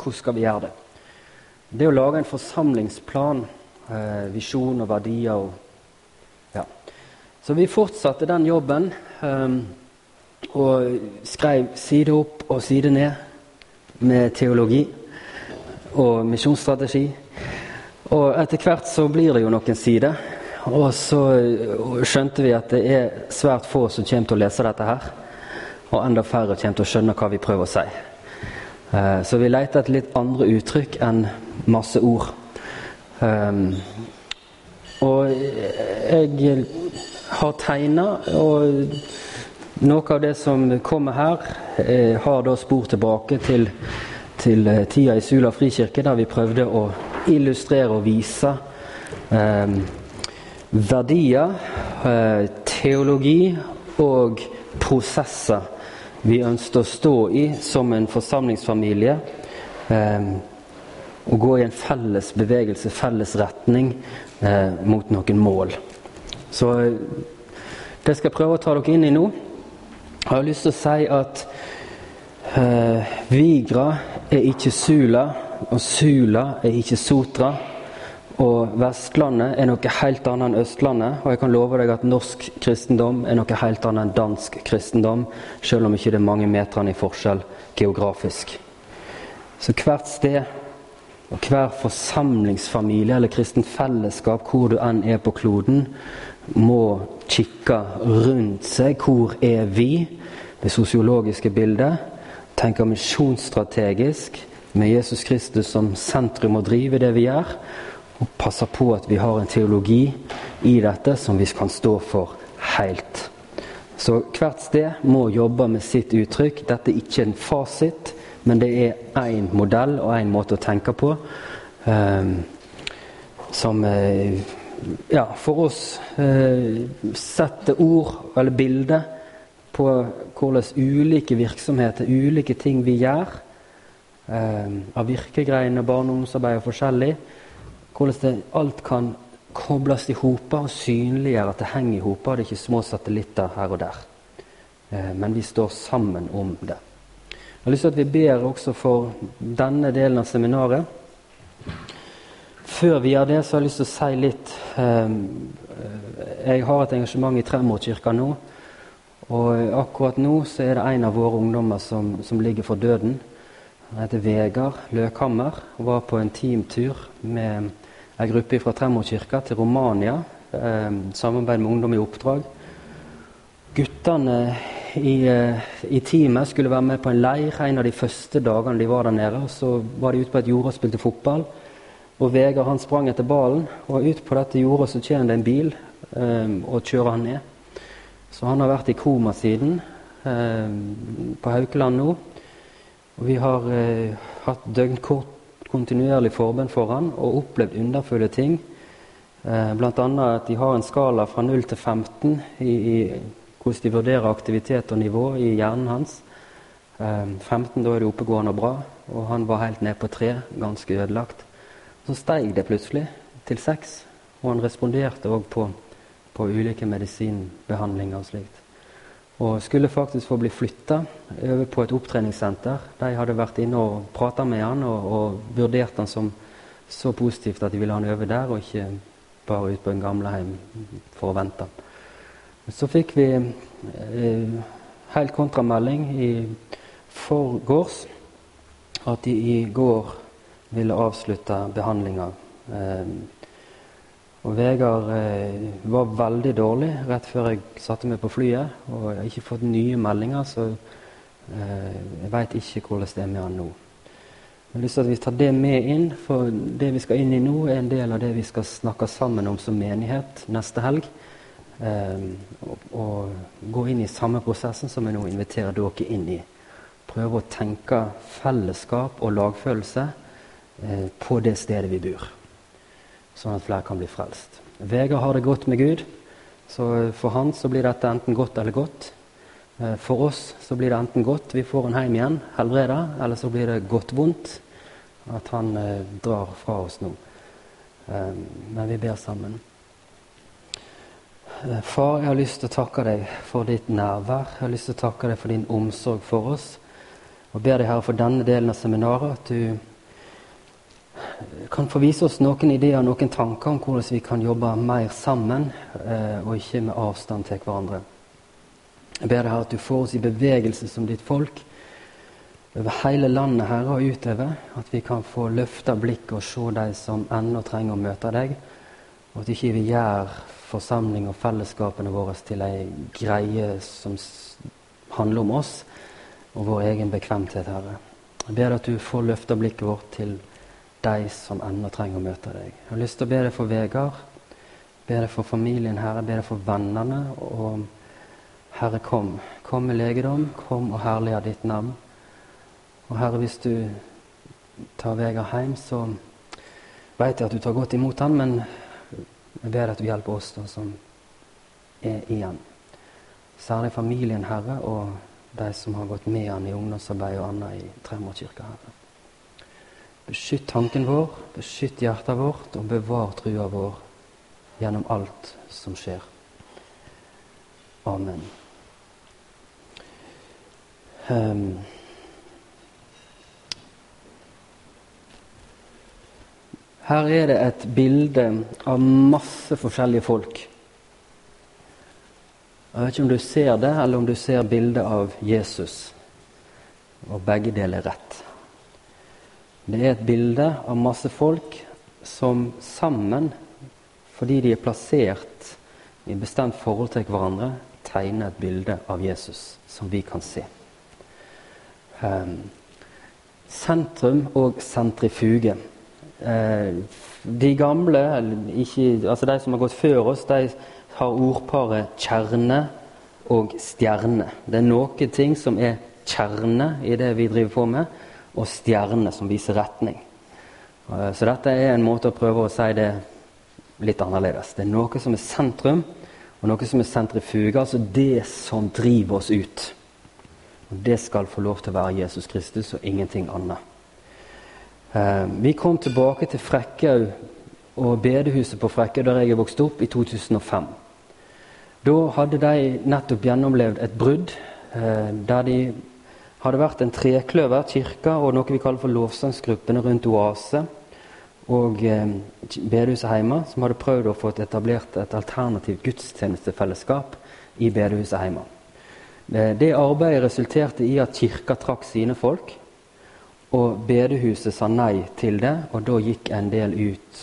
hvordan skal vi gjøre det? Det å lage en forsamlingsplan, eh, visjon og verdier og ja. Så vi fortsatte den jobben eh, og skrev side opp og side ned med teologi og misjonsstrategi. Og etter hvert så blir det jo noen sider. Og så skjønte vi at det er svært få som kommer til å lese dette her. Og enda færre kommer til å skjønne hva vi prøver å si. Eh, så vi leter etter litt andre uttrykk enn masse ord. Um, og jeg har tegna, og noe av det som kommer her, eh, har da spor tilbake til, til eh, tida i Sula frikirke, der vi prøvde å illustrere og vise eh, verdier, teologi og prosesser vi ønsket å stå i som en forsamlingsfamilie. Eh, og gå i en felles bevegelse, felles retning, eh, mot noen mål. Så det skal jeg prøve å ta dere inn i nå. Jeg har lyst til å si at eh, Vigra er ikke Sula, og Sula er ikke Sotra. Og Vestlandet er noe helt annet enn Østlandet. Og jeg kan love deg at norsk kristendom er noe helt annet enn dansk kristendom, selv om ikke det er mange meterne i forskjell geografisk. Så hvert sted og hver forsamlingsfamilie eller kristent fellesskap, hvor du enn er på kloden, må kikke rundt seg. Hvor er vi? Det sosiologiske bildet. Tenke misjonsstrategisk med Jesus Kristus som sentrum og drive det vi gjør og passer på at vi har en teologi i dette som vi kan stå for helt. Så hvert sted må jobbe med sitt uttrykk. Dette er ikke en fasit, men det er én modell og én måte å tenke på um, som uh, ja, for oss uh, setter ord eller bilder på hvordan ulike virksomheter, ulike ting vi gjør, um, av og ungdomsarbeid og forskjellig, hvordan alt kan kobles i hoper og synliggjøre at det henger i hoper. Det er ikke små satellitter her og der. Eh, men vi står sammen om det. Jeg har lyst til at vi ber også for denne delen av seminaret. Før vi gjør det, så har jeg lyst til å si litt eh, Jeg har et engasjement i Tremorkirka nå. Og akkurat nå så er det en av våre ungdommer som, som ligger for døden. Han heter Vegard Løkhammer og var på en teamtur med en gruppe fra Tremorkirka til Romania. Eh, samarbeid med Ungdom i oppdrag. Guttene i, eh, i, teamet skulle være med på en leir en av de første dagene de var der nede. Så var de ute på et jorde og spilte fotball. Og Vegard han sprang etter ballen, og ut på dette jordet så kommer det en bil eh, og kjører han ned. Så han har vært i koma siden, eh, på Haukeland nå. Og vi har eh, hatt døgnkort kontinuerlig forbønn for han og opplevd underfulle ting. Eh, Bl.a. at de har en skala fra 0 til 15 i, i hvordan de vurderer aktivitet og nivå i hjernen hans. Eh, 15 da er det oppegående og bra, og han var helt ned på 3, ganske ødelagt. Så steig det plutselig til 6, og han responderte òg på, på ulike medisinbehandlinger og slikt. Og skulle faktisk få bli flytta over på et opptreningssenter. De hadde vært inne og prata med han og, og, vurdert han som så positivt at de ville ha han over der, og ikke bare ut på en gamlehjem for å vente. Så fikk vi eh, helt kontramelding i forgårs at de i går ville avslutte behandlinga. Eh, og Vegard eh, var veldig dårlig rett før jeg satte meg på flyet. Og jeg har ikke fått nye meldinger, så eh, jeg veit ikke hvordan det er med han nå. Jeg har lyst til at vi tar det med inn, for det vi skal inn i nå, er en del av det vi skal snakke sammen om som menighet neste helg. Eh, og, og, gå inn i samme prosessen som jeg nå inviterer dere inn i. Prøve å tenke fellesskap og lagfølelse eh, på det stedet vi bor sånn at flere kan bli frelst. Vegard har det godt med Gud, så for han så blir dette enten godt eller godt. Eh, for oss så blir det enten godt, vi får han hjem igjen, helbreda, eller så blir det godt vondt at han eh, drar fra oss nå. Eh, men vi ber sammen. Far, jeg har lyst til å takke deg for ditt nærvær. Jeg har lyst til å takke deg for din omsorg for oss. Og ber deg, Herre, for denne delen av seminaret, at du kan få vise oss noen ideer noen tanker om hvordan vi kan jobbe mer sammen, eh, og ikke med avstand til hverandre. Jeg ber deg her at du får oss i bevegelse som ditt folk over hele landet Herre, og utover. At vi kan få løfta blikket og se de som ennå trenger å møte deg. Og at ikke vi gjør forsamling og fellesskapene våre til ei greie som handler om oss og vår egen bekvemthet, Herre. Jeg ber deg at du får løfta blikket vårt til de som ennå trenger å møte deg. Jeg har lyst til å be deg for Vegard, be deg for familien, Herre, be deg for vennene. Og Herre, kom. Kom med legedom, kom og herliggjør ditt navn. Og Herre, hvis du tar Vegard hjem, så vet jeg at du tar godt imot han, men jeg ber deg at du hjelper oss da, som er igjen. Særlig familien, Herre, og de som har gått med han i ungdomsarbeid og annet i Tremorkirka, Herre. Beskytt tanken vår, beskytt hjertet vårt, og bevar trua vår gjennom alt som skjer. Amen. Um, her er det et bilde av masse forskjellige folk. Jeg vet ikke om du ser det, eller om du ser bildet av Jesus. Og begge deler er rett. Det er et bilde av masse folk som sammen, fordi de er plassert i bestemt forhold til hverandre, tegner et bilde av Jesus som vi kan se. Um, sentrum og sentrifuge. Uh, de gamle, ikke, altså de som har gått før oss, de har ordparet kjerne og stjerne. Det er noen ting som er kjerne i det vi driver på med, og stjerne som viser retning. Eh, så dette er en måte å prøve å si det litt annerledes. Det er noe som er sentrum, og noe som er sentrifuge, altså det som driver oss ut. Og Det skal få lov til å være Jesus Kristus og ingenting annet. Eh, vi kom tilbake til Frekkhaug og bedehuset på Frekkhaug der jeg er vokst opp, i 2005. Da hadde de nettopp gjennomlevd et brudd eh, der de hadde vært en trekløver, kirka og noe vi kaller for lovsangsgruppene rundt Oase og eh, bedehuset hjemme, som hadde prøvd å få etablert et alternativt gudstjenestefellesskap i bedehuset hjemme. Eh, det arbeidet resulterte i at kirka trakk sine folk, og bedehuset sa nei til det, og da gikk en del ut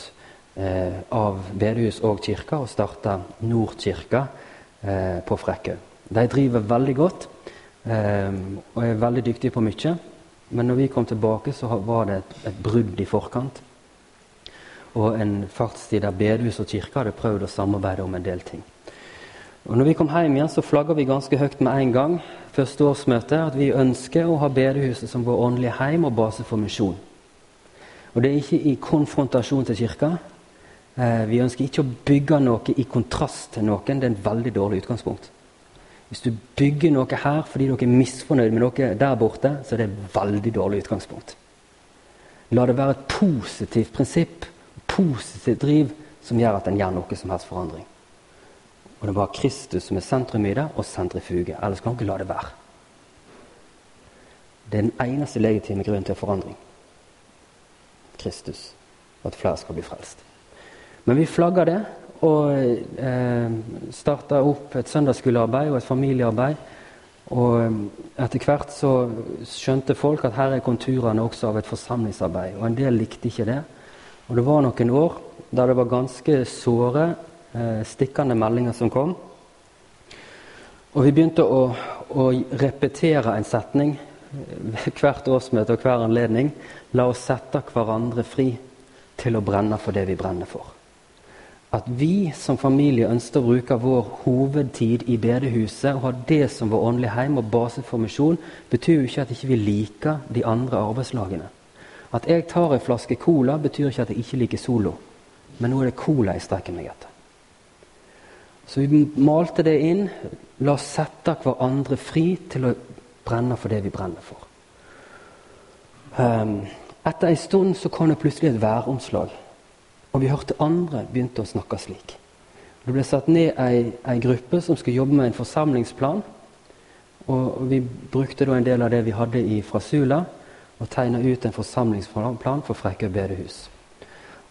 eh, av bedehus og kirka og starta Nordkirka eh, på Frekkhaug. De driver veldig godt eh, og er veldig dyktige på mye. Men når vi kom tilbake, så var det et, et brudd i forkant. Og en fartstid der bedehus og kirke hadde prøvd å samarbeide om en del ting. Og når vi kom hjem igjen, så flagga vi ganske høyt med en gang første årsmøte at vi ønsker å ha bedehuset som vår åndelige heim og base for misjon. Og det er ikke i konfrontasjon til kirka, Eh, vi ønsker ikke å bygge noe i kontrast til noen. Det er en veldig dårlig utgangspunkt. Hvis du bygger noe her fordi dere er misfornøyd med noe der borte, så er det et veldig dårlig utgangspunkt. La det være et positivt prinsipp, positivt driv, som gjør at en gjør noe som helst forandring. Og det er bare Kristus som er sentrum i det, og sentrifuge. Ellers kan dere la det være. Det er den eneste legitime grunnen til forandring. Kristus. At flere skal bli frelst. Men vi flagger det og eh, starta opp et søndagsskolearbeid og et familiearbeid. Og eh, etter hvert så skjønte folk at her er konturene også av et forsamlingsarbeid. Og en del likte ikke det. Og det var noen år der det var ganske såre, eh, stikkende meldinger som kom. Og vi begynte å, å repetere en setning hvert årsmøte og hver anledning. La oss sette hverandre fri til å brenne for det vi brenner for at vi som familie ønsker å bruke vår hovedtid i bedehuset og ha det som vår åndelige heim og base for misjon, betyr jo ikke at ikke vi ikke liker de andre arbeidslagene. At jeg tar en flaske cola, betyr ikke at jeg ikke liker Solo. Men nå er det cola jeg strekker meg etter. Så vi malte det inn. La oss sette hverandre fri til å brenne for det vi brenner for. Um, etter en stund så kom det plutselig et væromslag. Og vi hørte andre begynte å snakke slik. Det ble satt ned ei, ei gruppe som skulle jobbe med en forsamlingsplan. Og Vi brukte da en del av det vi hadde i fra Sula, og tegna ut en forsamlingsplan for Frekkøy bedehus.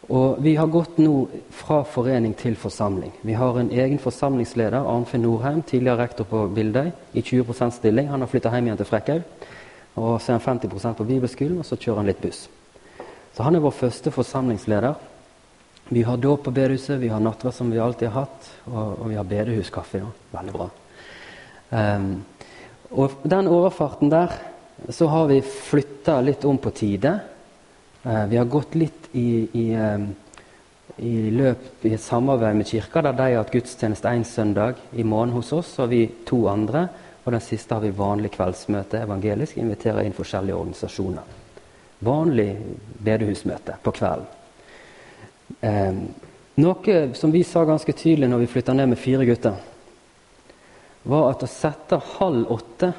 Og vi har gått nå fra forening til forsamling. Vi har en egen forsamlingsleder, Arnfinn Norheim, tidligere rektor på Bildøy, i 20% stilling. Han har flytta hjem igjen til Frekkhaug. Og så er han 50% på bibelskolen, og så kjører han litt buss. Så han er vår første forsamlingsleder. Vi har dåp på bedehuset, vi har nattverd som vi alltid har hatt, og, og vi har bedehuskaffe. Ja. Veldig bra. Um, og den overfarten der, så har vi flytta litt om på tide. Uh, vi har gått litt i, i, um, i, løp, i et samarbeid med kirka, der de har hatt gudstjeneste én søndag i måneden hos oss, og vi to andre. Og den siste har vi vanlig kveldsmøte evangelisk. Inviterer inn forskjellige organisasjoner. Vanlig bedehusmøte på kvelden. Eh, noe som vi sa ganske tydelig når vi flytta ned med fire gutter, var at å sette halv åtte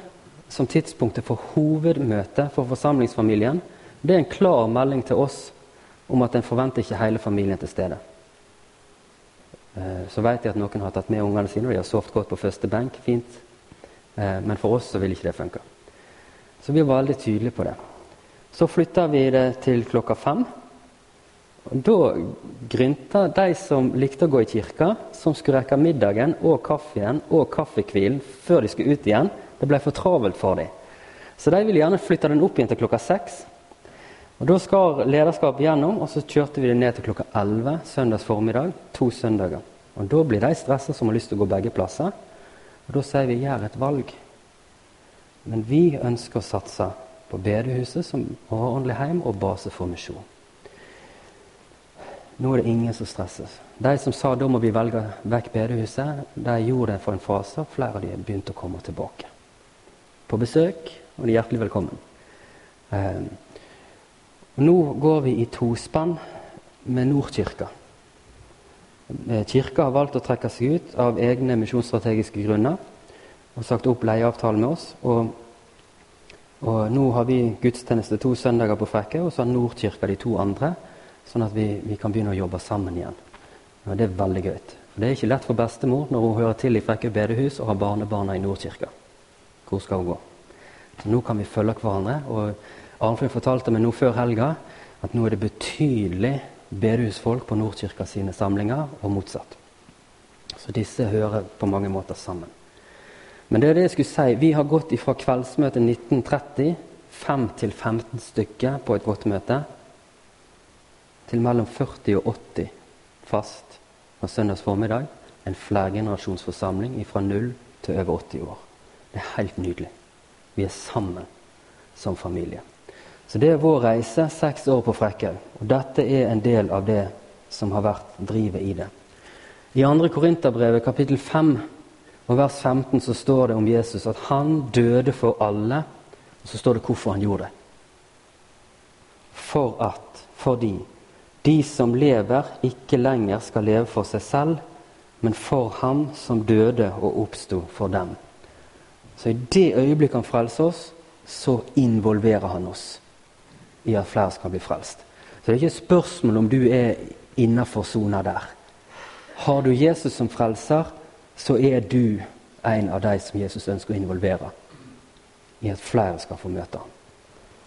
som tidspunktet for hovedmøte for forsamlingsfamilien, det er en klar melding til oss om at en forventer ikke hele familien til stede. Eh, så vet jeg at noen har tatt med ungene sine, og de har sovet godt på første benk. Fint. Eh, men for oss så vil ikke det funke. Så vi var veldig tydelige på det. Så flytta vi det til klokka fem. Og Da grynta de som likte å gå i kirka, som skulle rekke middagen og kaffen og kaffehvilen før de skulle ut igjen. Det ble for travelt for dem. Så de ville gjerne flytte den opp igjen til klokka seks. Og Da skar lederskapet gjennom, og så kjørte vi det ned til klokka elleve søndags formiddag. To søndager. Og Da blir de stressa som har lyst til å gå begge plasser. Og Da sier vi gjør et valg. Men vi ønsker å satse på bedehuset som åndelig heim og base for misjon. Nå er det ingen som stresses. De som sa da må vi velge vekk bedehuset, de gjorde det for en fase, og flere av de begynte å komme tilbake. På besøk, og de er hjertelig velkommen. Eh, nå går vi i tospann med Nordkirka. Eh, kirka har valgt å trekke seg ut av egne misjonsstrategiske grunner og sagt opp leieavtalen med oss. Og, og, nå har vi gudstjeneste to søndager på Frekke, og så har Nordkirka de to andre. Sånn at vi, vi, kan begynne å jobbe sammen igjen. Og Det er veldig gøy. For Det er ikke lett for bestemor når hun hører til i Frekke bedehus og har barnebarna i Nordkirka. Hvor skal hun gå? Så Nå kan vi følge hverandre. og Arnfrid fortalte meg nå før helga at nå er det betydelig bedehusfolk på Nordkirka sine samlinger, og motsatt. Så disse hører på mange måter sammen. Men det er det jeg skulle si. Vi har gått fra kveldsmøtet 1930, fem til 15 stykker på et godt møte, til mellom 40 og 80 fast på søndags formiddag. En flergenerasjonsforsamling fra null til over 80 år. Det er helt nydelig. Vi er sammen som familie. Så det er vår reise, seks år på Frekkhaug. Og dette er en del av det som har vært drivet i det. I 2. Korinterbrevet kapittel 5 og vers 15 så står det om Jesus at han døde for alle. Og så står det hvorfor han gjorde det. For at, fordi de som lever, ikke lenger skal leve for seg selv, men for ham som døde og oppsto for dem. Så i det øyeblikket han frelser oss, så involverer han oss i at flere skal bli frelst. Så det er ikke et spørsmål om du er innafor sona der. Har du Jesus som frelser, så er du en av de som Jesus ønsker å involvere i at flere skal få møte ham.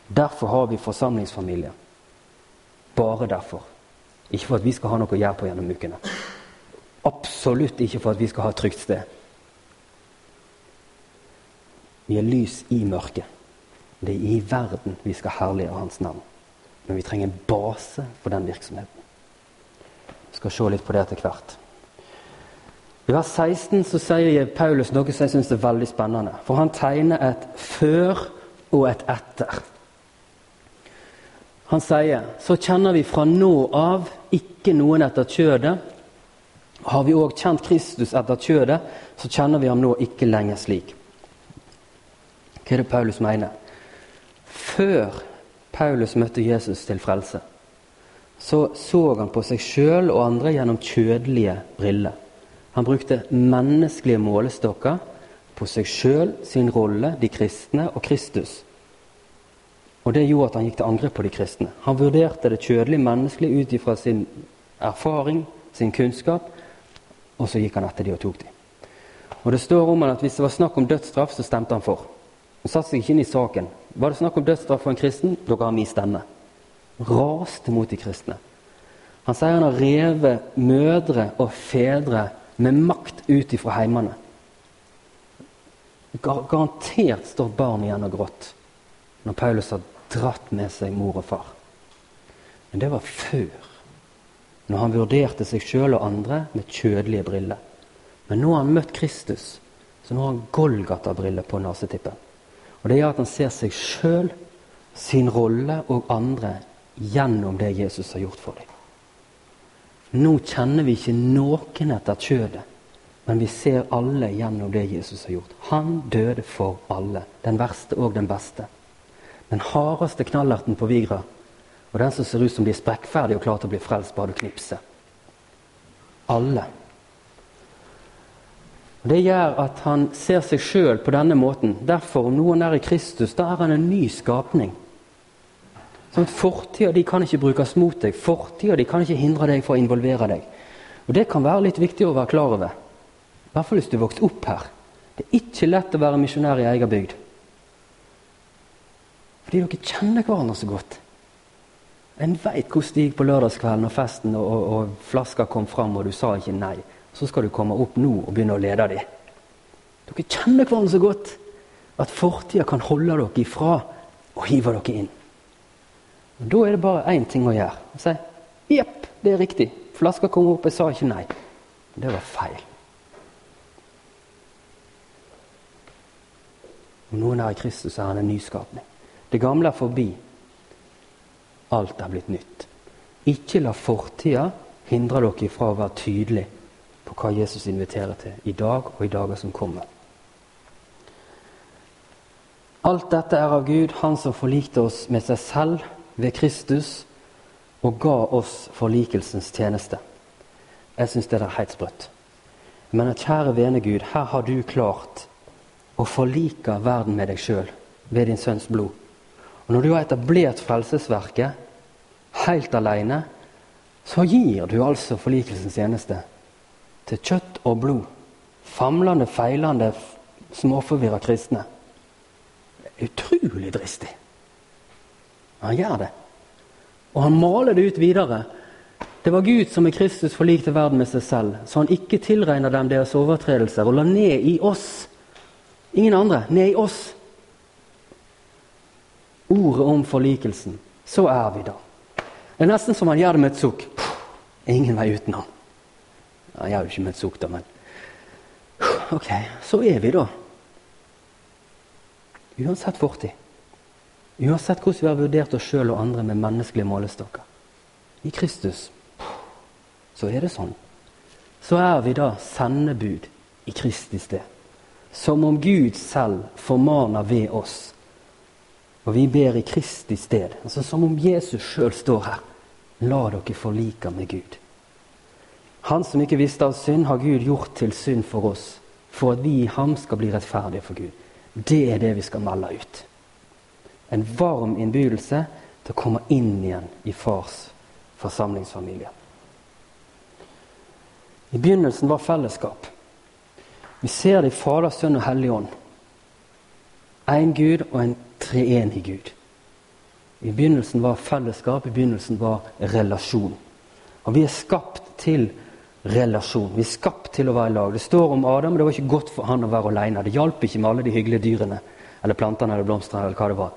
Derfor har vi forsamlingsfamilie. Bare derfor. Ikke for at vi skal ha noe å gjøre på gjennom ukene. Absolutt ikke for at vi skal ha et trygt sted. Vi er lys i mørket. Det er i verden vi skal herliggjøre Hans navn. Men vi trenger en base for den virksomheten. Vi skal se litt på det etter hvert. I vers 16 så sier Paulus noe som jeg syns er veldig spennende. For han tegner et før og et etter. Han sier så kjenner vi fra nå av ikke noen etter kjødet. Har vi òg kjent Kristus etter kjødet, så kjenner vi ham nå ikke lenger slik. Hva er det Paulus mener? Før Paulus møtte Jesus til frelse, så så han på seg sjøl og andre gjennom kjødelige briller. Han brukte menneskelige målestokker på seg sjøl, sin rolle, de kristne og Kristus. Og Det gjorde at han gikk til angrep på de kristne. Han vurderte det kjødelige menneskelig ut ifra sin erfaring, sin kunnskap, og så gikk han etter de og tok de. Og Det står om han at hvis det var snakk om dødsstraff, så stemte han for. Han satte seg ikke inn i saken. Var det snakk om dødsstraff for en kristen, da ga han min stemme. Raste mot de kristne. Han sier han har revet mødre og fedre med makt ut ifra heimene. Garantert står barn igjen og grått når Paulus har dratt med seg mor og far. Men det var før, når han vurderte seg sjøl og andre med kjødelige briller. Men nå har han møtt Kristus, så nå har han Golgata-briller på nesetippen. Og det gjør at han ser seg sjøl, sin rolle og andre gjennom det Jesus har gjort for dem. Nå kjenner vi ikke noen etter kjødet, men vi ser alle gjennom det Jesus har gjort. Han døde for alle, den verste og den beste. Den hardeste knallerten på Vigra, og den som ser ut som de er sprekkferdige og klare til å bli frelst bare du knipser. Alle. Og Det gjør at han ser seg sjøl på denne måten. Derfor, om noen er i Kristus, da er han en ny skapning. Sånn Fortida kan ikke brukes mot deg. Fortida kan ikke hindre deg for å involvere deg. Og Det kan være litt viktig å være klar over. I hvert fall hvis du vokste opp her. Det er ikke lett å være misjonær i egen bygd. Fordi dere kjenner hverandre så godt. En veit det gikk på lørdagskvelden og festen, og, og, og flaska kom fram, og du sa ikke nei. Så skal du komme opp nå og begynne å lede dem. Dere kjenner hverandre så godt at fortida kan holde dere ifra og hive dere inn. Og Da er det bare én ting å gjøre. Å si jepp, det er riktig. Flaska kom opp, jeg sa ikke nei. Det var feil. Om noen er i Kristus, er han en nyskapning. Det gamle er forbi. Alt er blitt nytt. Ikke la fortida hindre dere fra å være tydelig på hva Jesus inviterer til i dag og i dager som kommer. Alt dette er av Gud, Han som forlikte oss med seg selv ved Kristus og ga oss forlikelsens tjeneste. Jeg syns det er helt sprøtt. Men kjære vene Gud, her har du klart å forlike verden med deg sjøl ved din sønns blod. Og Når du har etablert frelsesverket helt alene, så gir du altså forlikelsens tjeneste til kjøtt og blod. Famlende, feilende, småforvirra kristne. Utrolig dristig. Han gjør det. Og han maler det ut videre. Det var Gud som i Kristus forlikte verden med seg selv, så han ikke tilregner dem deres overtredelser, og la ned i oss Ingen andre. Ned i oss. Ordet om forlikelsen. Så er vi da. Det er nesten som han gjør det med et sukk. Ingen vei utenom. Han gjør jo ikke med et sukk, da, men Ok, så er vi, da. Uansett fortid. Uansett hvordan vi har vurdert oss sjøl og andre med menneskelige målestokker. I Kristus så er det sånn. Så er vi da sendebud i Kristi sted. Som om Gud selv formaner ved oss. Og vi ber i Kristi sted. Altså Som om Jesus sjøl står her. La dere forlike med Gud. Han som ikke visste av synd, har Gud gjort til synd for oss, for at vi i ham skal bli rettferdige for Gud. Det er det vi skal melde ut en varm innbydelse til å komme inn igjen i fars forsamlingsfamilie. I begynnelsen var fellesskap. Vi ser det i Fader, Sønn og Hellig Ånd. Én Gud og en treenig Gud. I begynnelsen var fellesskap, i begynnelsen var relasjon. Og vi er skapt til relasjon. Vi er skapt til å være i lag. Det står om Adam, det var ikke godt for han å være alene. Det hjalp ikke med alle de hyggelige dyrene eller plantene eller blomstene. eller hva det var.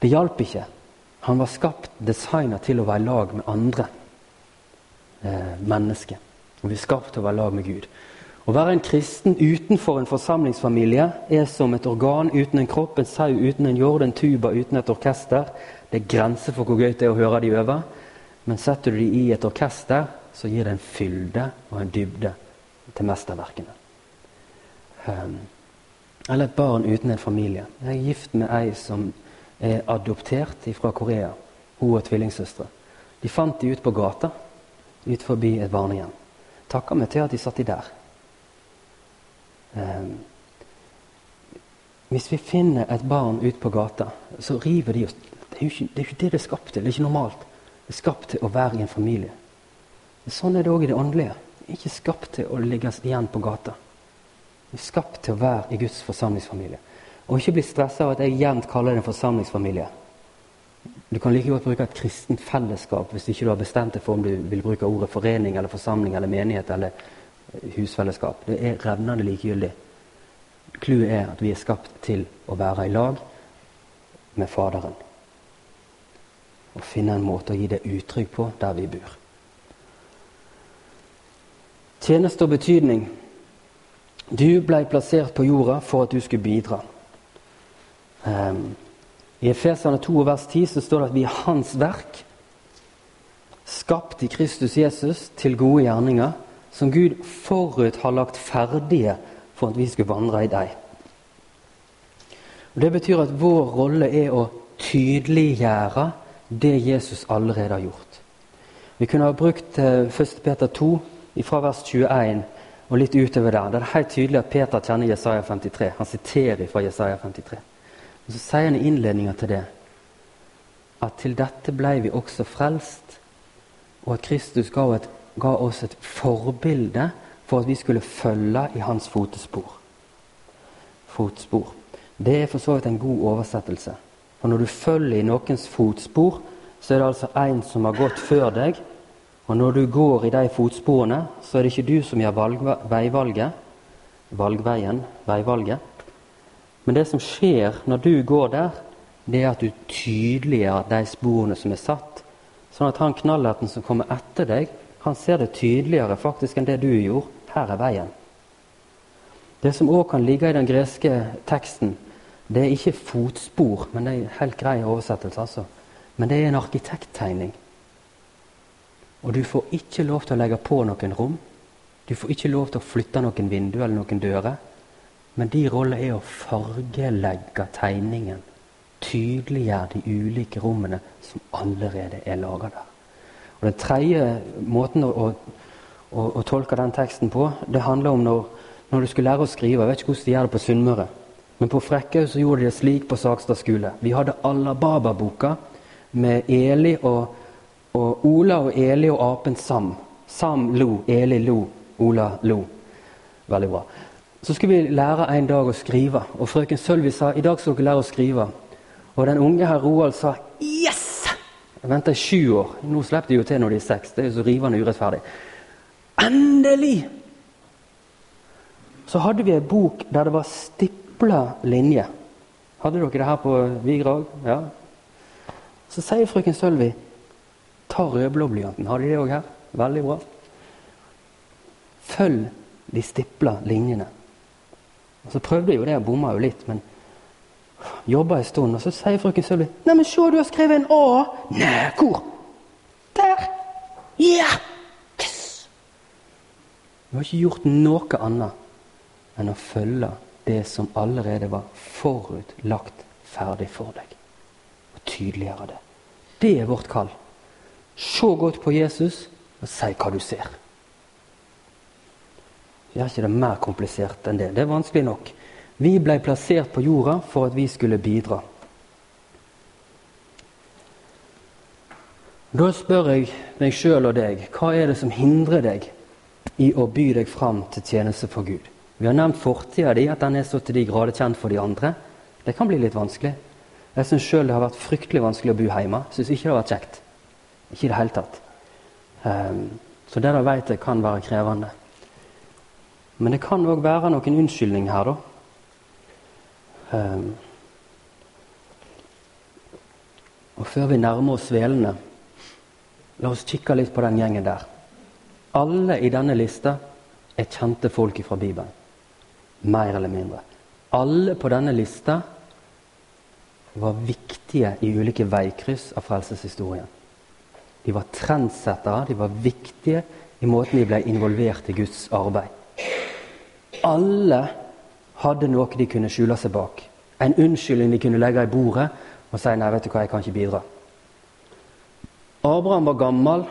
Det hjalp ikke. Han var skapt, designa til å være i lag med andre eh, mennesker. Og vi er skapt til å være i lag med Gud. Å være en kristen utenfor en forsamlingsfamilie er som et organ uten en kropp, en sau uten en jord, en tuba uten et orkester. Det er grenser for hvor gøy det er å høre de øve. Men setter du de i et orkester, så gir det en fylde og en dybde til mesterverkene. Um, eller et barn uten en familie. Jeg er gift med ei som er adoptert fra Korea, hun og tvillingsøstre. De fant de ut på gata ut forbi et barnehjem. Takka meg til at de satt de der. Um, hvis vi finner et barn ute på gata, så river de oss det er, jo ikke, det er ikke det er skapt til. Det er ikke normalt. Det er skapt til å være i en familie. Sånn er det òg i det åndelige. Ikke skapt til å ligge igjen på gata. Det er skapt til å være i Guds forsamlingsfamilie. Og ikke bli stressa av at jeg jevnt kaller det en forsamlingsfamilie. Du kan like godt bruke et kristent fellesskap hvis ikke du har bestemt deg for om du vil bruke ordet forening eller forsamling eller menighet eller husfellesskap. Det er revnende likegyldig. Clouet er at vi er skapt til å være i lag med Faderen. Og finne en måte å gi det uttrykk på der vi bor. Tjeneste og betydning. Du ble plassert på jorda for at du skulle bidra. Um, I Efeserne 2 vers 10 så står det at vi er Hans verk, skapt i Kristus Jesus til gode gjerninger, som Gud forut har lagt ferdige for at vi skulle vandre i deg. Og Det betyr at vår rolle er å tydeliggjøre det Jesus allerede har gjort. Vi kunne ha brukt 1. Eh, Peter 2 fra vers 21 og litt utover der. Det er helt tydelig at Peter kjenner Jesaja 53. Han siterer fra Jesaja 53. Og Så sier han i innledninga til det at til dette ble vi også frelst, og at Kristus ga, et, ga oss et forbilde for at vi skulle følge i hans fotespor. fotspor. Det er for så vidt en god oversettelse. For når du følger i noens fotspor, så er det altså en som har gått før deg. Og når du går i de fotsporene, så er det ikke du som gjør veivalget, valgveien, veivalget. Men det som skjer når du går der, det er at du tydeliggjør de sporene som er satt. Sånn at han knallerten som kommer etter deg, han ser det tydeligere faktisk enn det du gjorde. Her er veien. Det som òg kan ligge i den greske teksten, det er ikke fotspor, men det er en helt grei oversettelse. altså. Men det er en arkitekttegning. Og du får ikke lov til å legge på noen rom. Du får ikke lov til å flytte noen vinduer eller noen dører. Men de rolle er å fargelegge tegningen. Tydeliggjøre de ulike rommene som allerede er laga der. Og Den tredje måten å, å, å, tolke den teksten på, det handler om når, når, du skulle lære å skrive. Jeg vet ikke hvordan de gjør det på Sunnmøre. Men på Frekkhaug så gjorde de det slik på Sagstad skole. Vi hadde Baba-boka med Eli og, og Ola og Eli og apen Sam. Sam lo, Eli lo, Ola lo. Veldig bra. Så skulle vi lære en dag å skrive, og frøken Sølvi sa i dag skal dere lære å skrive. Og den unge herr Roald sa yes! Jeg venta i sju år. Nå slipper de jo til når de er seks. Det er jo så rivende urettferdig. Endelig! Så hadde vi ei bok der det var stipla linjer. Hadde dere det her på Vigra òg? Ja. Så sier frøken Sølvi ta rødblåblyanten. Har de det òg her? Veldig bra. Følg de stipla linjene. Og Så prøvde jeg jo det og bomma jo litt, men jobba en stund. Og så sier frøken Sølvi 'Neimen, se, du har skrevet en A.' 'Nei, hvor?' 'Der.' 'Ja! Yes!' Du har ikke gjort noe annet enn å følge det som allerede var forutlagt ferdig for deg. Og tydeliggjøre det. Det er vårt kall. Se godt på Jesus og si hva du ser. Gjør ikke det mer komplisert enn det. Det er vanskelig nok. Vi ble plassert på jorda for at vi skulle bidra. Da spør jeg meg sjøl og deg hva er det som hindrer deg i å by deg fram til tjeneste for Gud? Vi har nevnt fortida di, at den er så til de grader kjent for de andre. Det kan bli litt vanskelig. Jeg syns sjøl det har vært fryktelig vanskelig å bo hjemme. Syns ikke det har vært kjekt. Ikke i det hele tatt. Um, så det der veit jeg kan være krevende. Men det kan òg være noen unnskyldning her, da. Um, og før vi nærmer oss svelene, la oss kikke litt på den gjengen der. Alle i denne lista er kjente folk fra Bibelen. Mer eller mindre. Alle på denne lista var viktige i ulike veikryss av frelseshistorien. De var trendsettere, de var viktige i måten de ble involvert i Guds arbeid. Alle hadde noe de kunne skjule seg bak. En unnskyldning de kunne legge i bordet og si 'nei, vet du hva, jeg kan ikke bidra'. Abraham var gammel.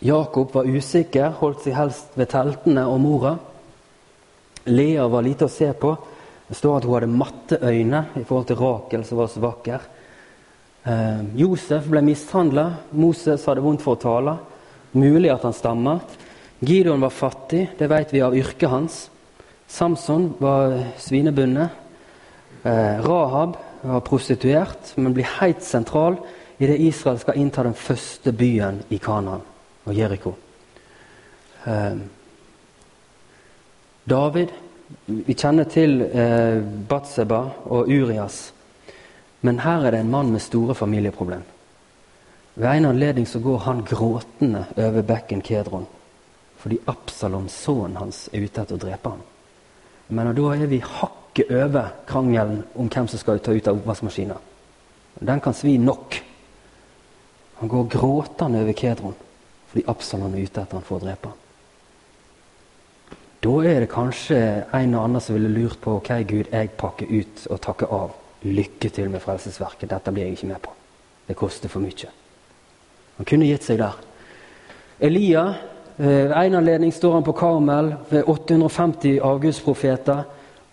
Jakob var usikker, holdt seg helst ved teltene og mora. Lea var lite å se på. Det står at hun hadde matte øyne i forhold til Rakel, som var så vakker. Eh, Josef ble mishandla. Moses hadde vondt for å tale. Mulig at han stammer. Gideon var fattig, det vet vi av yrket hans. Samson var svinebundet. Eh, Rahab var prostituert, men blir helt sentral idet Israel skal innta den første byen i Kanaan, og Jeriko. Eh, David Vi kjenner til eh, Batseba og Urias. Men her er det en mann med store familieproblem. Ved en anledning så går han gråtende over bekken Kedron fordi Absalons sønnen hans, er ute etter å drepe ham. Men da er vi hakket over krangelen om hvem som skal ta ut av oppvaskmaskina. Den kan svi nok. Han går gråtende over Kedron fordi Absalom er ute etter han for å drepe ham. Da er det kanskje en og annen som ville lurt på ok, Gud, jeg pakker ut og takker av. Lykke til med Frelsesverket. Dette blir jeg ikke med på. Det koster for mye. Han kunne gitt seg der. Elia ved en anledning står han på Karmel ved 850 avgudsprofeter.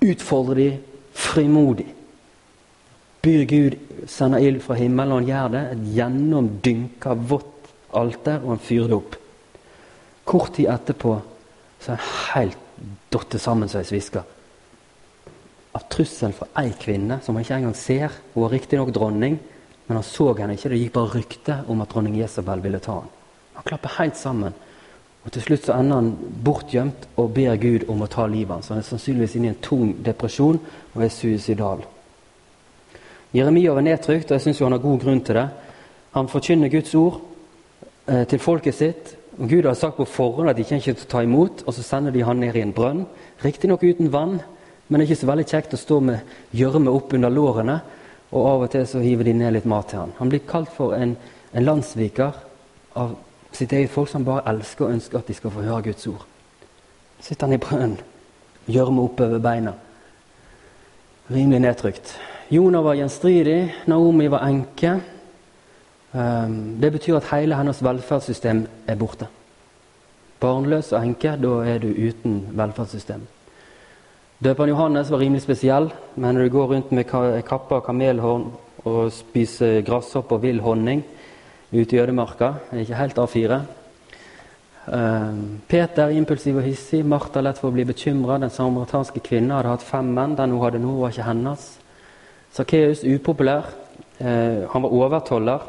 Utfordrer de frimodig. Byr Gud sender ild fra himmelen, og han gjør det. Et gjennomdynka, vått alter, og han fyrer det opp. Kort tid etterpå så er han helt datt sammen som ei sviske. Av trussel fra ei kvinne som han ikke engang ser. Hun var riktignok dronning, men han så henne ikke. Det gikk bare rykte om at dronning Jesabel ville ta han. Han klapper helt sammen. Og Til slutt så ender han bortgjemt og ber Gud om å ta livet hans. Han er sannsynligvis inne i en tung depresjon og er suicidal. Jeremia var nedtrykt, og jeg syns han har god grunn til det. Han forkynner Guds ord eh, til folket sitt. og Gud har sagt på forhånd at de ikke kan ta imot, og så sender de han ned i en brønn. Riktignok uten vann, men det er ikke så veldig kjekt å stå med gjørme opp under lårene. Og av og til så hiver de ned litt mat til han. Han blir kalt for en, en landssviker av sitt eget folk som bare elsker og ønsker at de skal få høre Guds ord. Sitter han i brønnen, gjørme oppover beina. Rimelig nedtrykt. Jonah var gjenstridig, Naomi var enke. Um, det betyr at hele hennes velferdssystem er borte. Barnløs og enke, da er du uten velferdssystem. Døperen Johannes var rimelig spesiell, men når du går rundt med kappa og kamelhorn og spiser gresshopp og vill honning, ute i er Ikke helt A4. Ehm, Peter impulsiv og hissig. Martha lett for å bli bekymra. Den samaritanske kvinnen hadde hatt fem menn. Den hun hadde nå, var ikke hennes. Sakkeus upopulær. Eh, han var overtoller.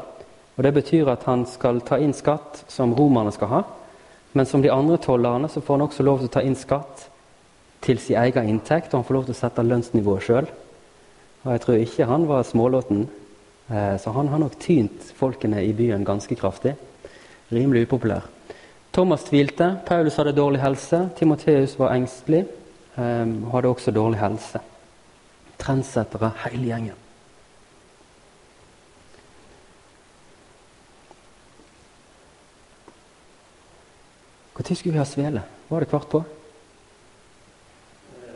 og Det betyr at han skal ta inn skatt som romerne skal ha. Men som de andre tollerne så får han også lov til å ta inn skatt til sin egen inntekt. Og han får lov til å sette lønnsnivået sjøl. Og jeg tror ikke han var smålåten så han har nok tynt folkene i byen ganske kraftig. Rimelig upopulær. Thomas tvilte. Paulus hadde dårlig helse. Timoteus var engstelig eh, og hadde også dårlig helse. Trendsettere, hele gjengen. Når skulle vi ha svele? Var det kvart på?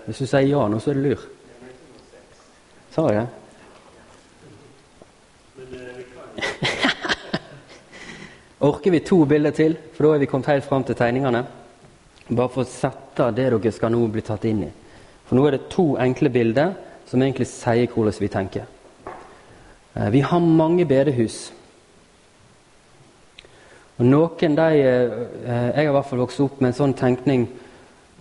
Hvis du sier ja nå, så er det lur. Sa jeg det? Orker vi to bilder til, for da er vi kommet helt fram til tegningene? Bare for å sette det dere skal nå bli tatt inn i. For nå er det to enkle bilder som egentlig sier hvordan vi tenker. Eh, vi har mange bedehus. Og noen de, eh, Jeg har i hvert fall vokst opp med en sånn tenkning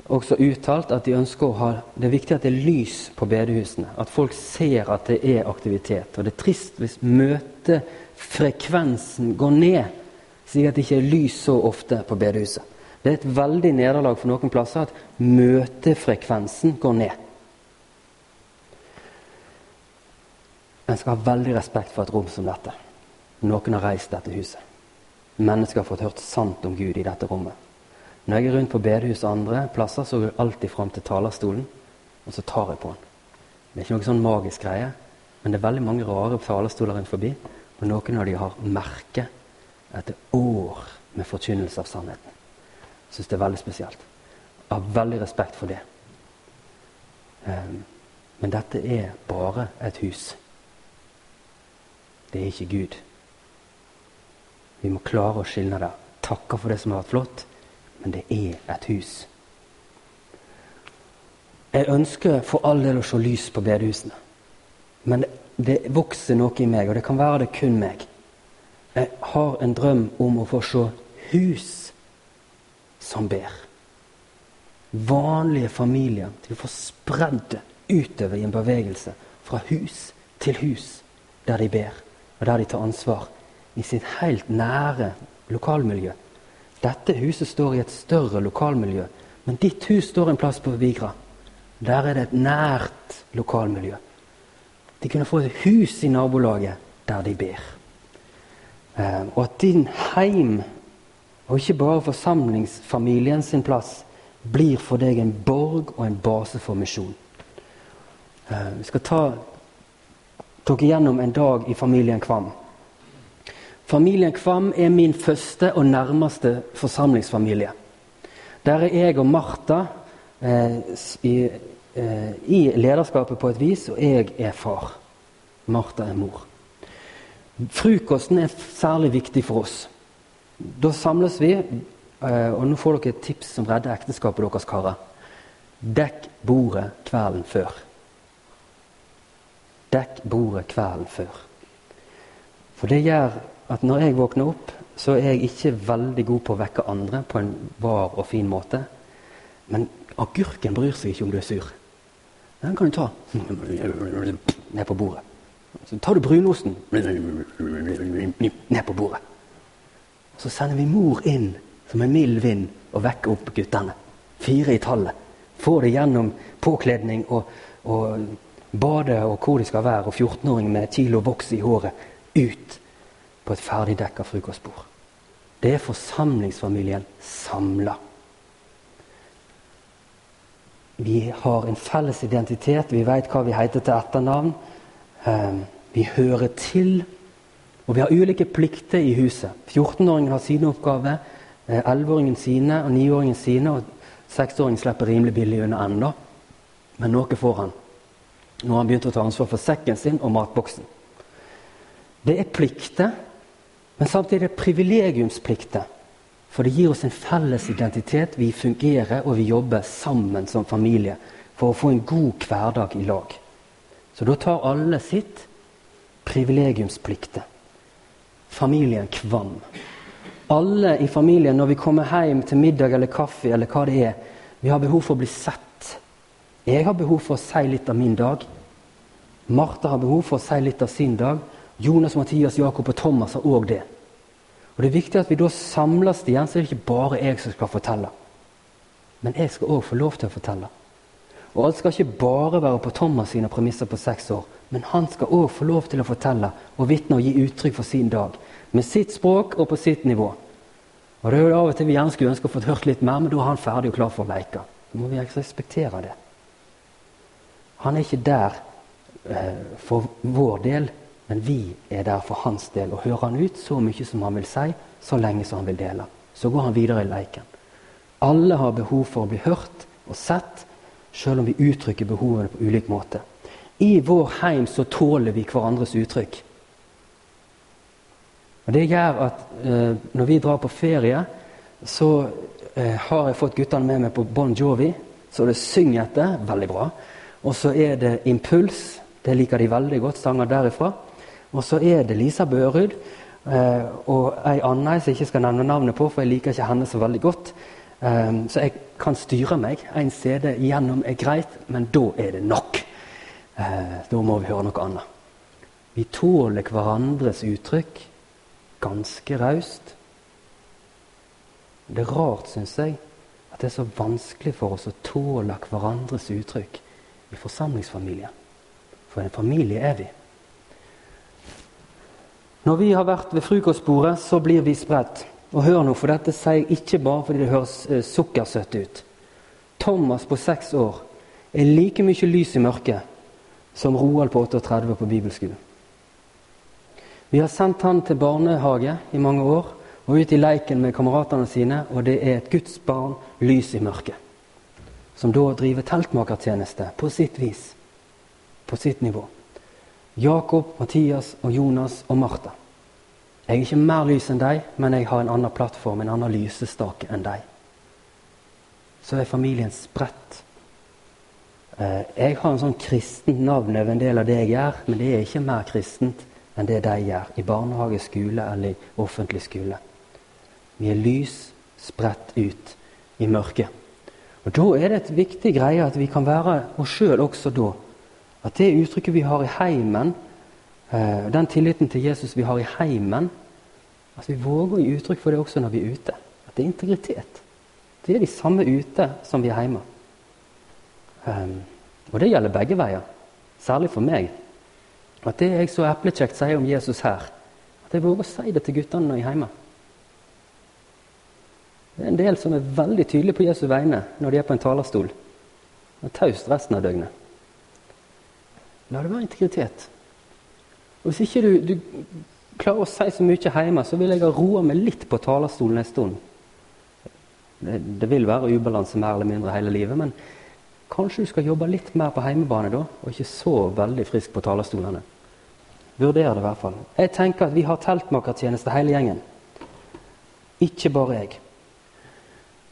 også uttalt at de ønsker å ha Det er viktig at det er lys på bedehusene. At folk ser at det er aktivitet. Og det er trist hvis møtefrekvensen går ned slik at det ikke er lys så ofte på bedehuset. Det er et veldig nederlag for noen plasser at møtefrekvensen går ned. En skal ha veldig respekt for et rom som dette. Noen har reist dette huset. Mennesker har fått hørt sant om Gud i dette rommet. Når jeg er rundt på bedehus og andre plasser, så går jeg alltid fram til talerstolen, og så tar jeg på den. Det er ikke noe sånn magisk greie, men det er veldig mange rare talerstoler rundt forbi, og noen av dem har merke etter år med forkynnelse av sannheten. Jeg syns det er veldig spesielt. Jeg har veldig respekt for det. Um, men dette er bare et hus. Det er ikke Gud. Vi må klare å skille det. Takker for det som har vært flott, men det er et hus. Jeg ønsker for all del å se lys på bedehusene. Men det vokser noe i meg, og det kan være det kun meg. Jeg har en drøm om å få se hus som ber. Vanlige familier til å få spredd utover i en bevegelse fra hus til hus der de ber, og der de tar ansvar i sitt helt nære lokalmiljø. Dette huset står i et større lokalmiljø, men ditt hus står en plass på Vigra. Der er det et nært lokalmiljø. De kunne få et hus i nabolaget der de ber. Eh, og at din heim, og ikke bare forsamlingsfamilien sin plass, blir for deg en borg og en base for misjon. Eh, vi skal ta dere gjennom en dag i familien Kvam. Familien Kvam er min første og nærmeste forsamlingsfamilie. Der er jeg og Martha eh, i, eh, i, lederskapet på et vis, og jeg er far. Martha er mor. Frokosten er særlig viktig for oss. Da samles vi, eh, og nå får dere et tips som redder ekteskapet deres, karer. Dekk bordet kvelden før. Dekk bordet kvelden før. For det gjør at når jeg våkner opp, så er jeg ikke veldig god på å vekke andre på en var og fin måte. Men agurken bryr seg ikke om du er sur. Den kan du ta ned på bordet. Så tar du brunosten ned på bordet. Så sender vi mor inn som en mild vind og vekker opp guttene. Fire i tallet. Får det gjennom påkledning og, og bade og hvor de skal være, og 14-åring med kilo voks i håret ut på et ferdigdekka frokostbord. Det er forsamlingsfamilien samla. Vi har en felles identitet, vi veit hva vi heter til etternavn. Ehm, vi hører til, og vi har ulike plikter i huset. 14-åringen har sine oppgaver, 11-åringen eh, sine og 9-åringen sine. og 6-åringen slipper rimelig billig unna ennå, men noe får han. Nå har han begynt å ta ansvar for sekken sin og matboksen. Det er plikter, men samtidig er det privilegiumsplikter. For det gir oss en felles identitet. Vi fungerer og vi jobber sammen som familie for å få en god hverdag i lag. Så da tar alle sitt privilegiumsplikter. Familien kvam. Alle i familien, når vi kommer hjem til middag eller kaffe, eller hva det er, vi har behov for å bli sett jeg har behov for å si litt av min dag. Martha har behov for å si litt av sin dag. Jonas, Mathias, Jakob og Thomas har òg det. Og Det er viktig at vi da samles igjen, så det er ikke bare jeg som skal fortelle. Men jeg skal òg få lov til å fortelle. Og alt skal ikke bare være på Thomas sine premisser på seks år, men han skal òg få lov til å fortelle og vitne og gi uttrykk for sin dag. Med sitt språk og på sitt nivå. Og det er jo Av og til vi gjerne skulle ønske å få hørt litt mer, men da er han ferdig og klar for å leke. Da må vi respektere det. Han er ikke der eh, for vår del, men vi er der for hans del. Og hører han ut så mye som han vil si, så lenge som han vil dele. Så går han videre i leiken. Alle har behov for å bli hørt og sett, selv om vi uttrykker behovene på ulik måte. I vår heim så tåler vi hverandres uttrykk. Og Det gjør at eh, når vi drar på ferie, så eh, har jeg fått guttene med meg på Bon Jovi. Så det synger etter. Veldig bra. Og så er det Impuls. Det liker de veldig godt, sanger derifra. Og så er det Lisa Børud eh, og ei anna jeg ikke skal nevne navnet på, for jeg liker ikke henne så veldig godt. Eh, så jeg kan styre meg. En CD igjennom er greit, men da er det nok. Eh, da må vi høre noe annet. Vi tåler hverandres uttrykk ganske raust. Det er rart, syns jeg, at det er så vanskelig for oss å tåle hverandres uttrykk i forsamlingsfamilien. For en familie er vi. Når vi har vært ved frokostbordet, så blir vi spredt. Og hør nå, for dette sier jeg ikke bare fordi det høres eh, sukkersøtt ut. Thomas på seks år er like mye lys i mørket som Roald på 38 på bibelskolen. Vi har sendt han til barnehage i mange år og ut i leiken med kameratene sine, og det er et Guds barn lys i mørket som da driver teltmakertjeneste på sitt vis, på sitt nivå. Jakob, Mathias og Jonas og Martha. Jeg er ikke mer lys enn deg, men jeg har en annen plattform, en annen lysestake enn deg. Så er familien spredt. Eh, jeg har en sånn kristent navn over en del av det jeg gjør, men det er ikke mer kristent enn det de gjør i barnehage, skole eller i offentlig skole. Vi er lys spredt ut i mørket. Og Da er det et viktig greie at vi kan være oss sjøl også da. At det uttrykket vi har i heimen, Eh, den tilliten til Jesus vi har i heimen, At vi våger å gi uttrykk for det også når vi er ute. At det er integritet. Det er de samme ute som vi er hjemme. Um, og det gjelder begge veier. Særlig for meg. At det jeg så eplekjekt sier om Jesus her, at jeg våger å si det til guttene når jeg er hjemme. Det er en del som er veldig tydelige på Jesu vegne når de er på en talerstol. Og taust resten av døgnet. La det være integritet. Og Hvis ikke du, du klarer å si så mye hjemme, så vil jeg ha roa meg litt på talerstolen en stund. Det, det, vil være ubalanse mer eller mindre hele livet, men kanskje du skal jobbe litt mer på heimebane da, og ikke så veldig frisk på talerstolene. Vurder det i hvert fall. Jeg tenker at vi har teltmakertjeneste hele gjengen. Ikke bare jeg.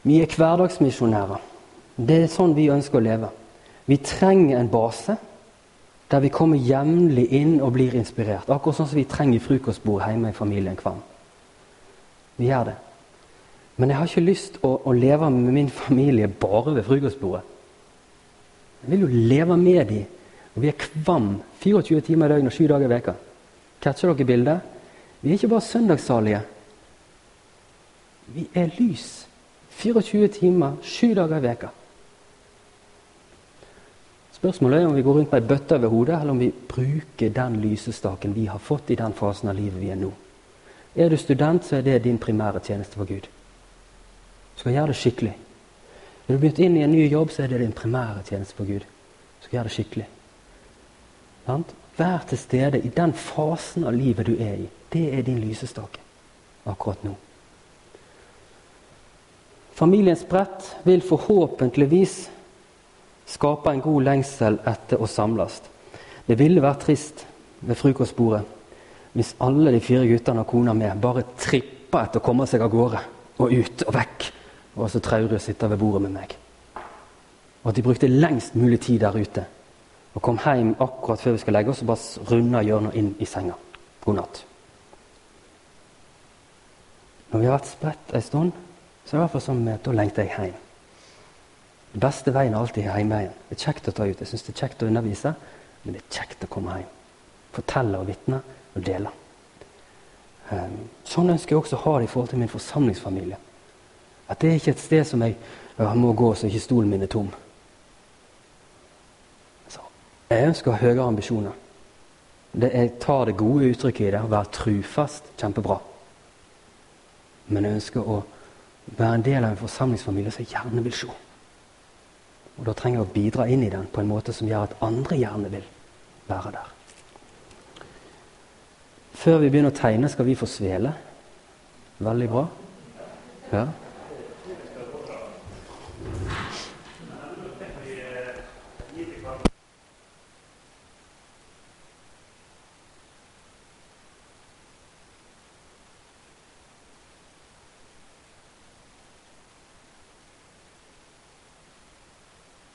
Vi er hverdagsmisjonærer. Det er sånn vi ønsker å leve. Vi trenger en base der vi kommer jevnlig inn og blir inspirert. Akkurat sånn som vi trenger frokostbord hjemme i familien Kvam. Vi gjør det. Men jeg har ikke lyst å, å leve med min familie bare ved frokostbordet. Jeg vil jo leve med dem. Og vi er kvam 24 timer i døgnet og 7 dager i veka. Catcher dere bildet? Vi er ikke bare søndagssalige. Vi er lys. 24 timer, 7 dager i veka. Spørsmålet er om vi går rundt med ei bøtte over hodet, eller om vi bruker den lysestaken vi har fått i den fasen av livet vi er nå. Er du student, så er det din primære tjeneste for Gud. Du skal gjøre det skikkelig. Når du begynt inn i en ny jobb, så er det din primære tjeneste for Gud. Du skal gjøre det skikkelig. Vær til stede i den fasen av livet du er i. Det er din lysestake akkurat nå. Familiens brett vil forhåpentligvis skaper en god lengsel etter å samles. Det ville vært trist ved frokostbordet hvis alle de fire guttene og kona med bare trippa etter å komme seg av gårde og ut og vekk. Og så traurige å sitte ved bordet med meg. Og at de brukte lengst mulig tid der ute. Og kom hjem akkurat før vi skal legge oss og bare runda hjørnet inn i senga. God natt. Når vi har vært spredt en stund, så er det i hvert fall sånn at da lengter jeg hjem. Den beste veien er alltid igjen. Det er kjekt å ta ut. Jeg syns det er kjekt å undervise, men det er kjekt å komme hjem. Fortelle og vitne og dele. Um, sånn ønsker jeg også å ha det i forhold til min forsamlingsfamilie. At det er ikke et sted som jeg må gå så ikke stolen min er tom. Så, jeg ønsker å ha høyere ambisjoner. Det, jeg tar det gode uttrykket i det, være trufast. Kjempebra. Men jeg ønsker å være en del av en forsamlingsfamilie som jeg gjerne vil se. Og da trenger jeg å bidra inn i den på en måte som gjør at andre gjerne vil være der. Før vi begynner å tegne, skal vi få svele. Veldig bra. Ja.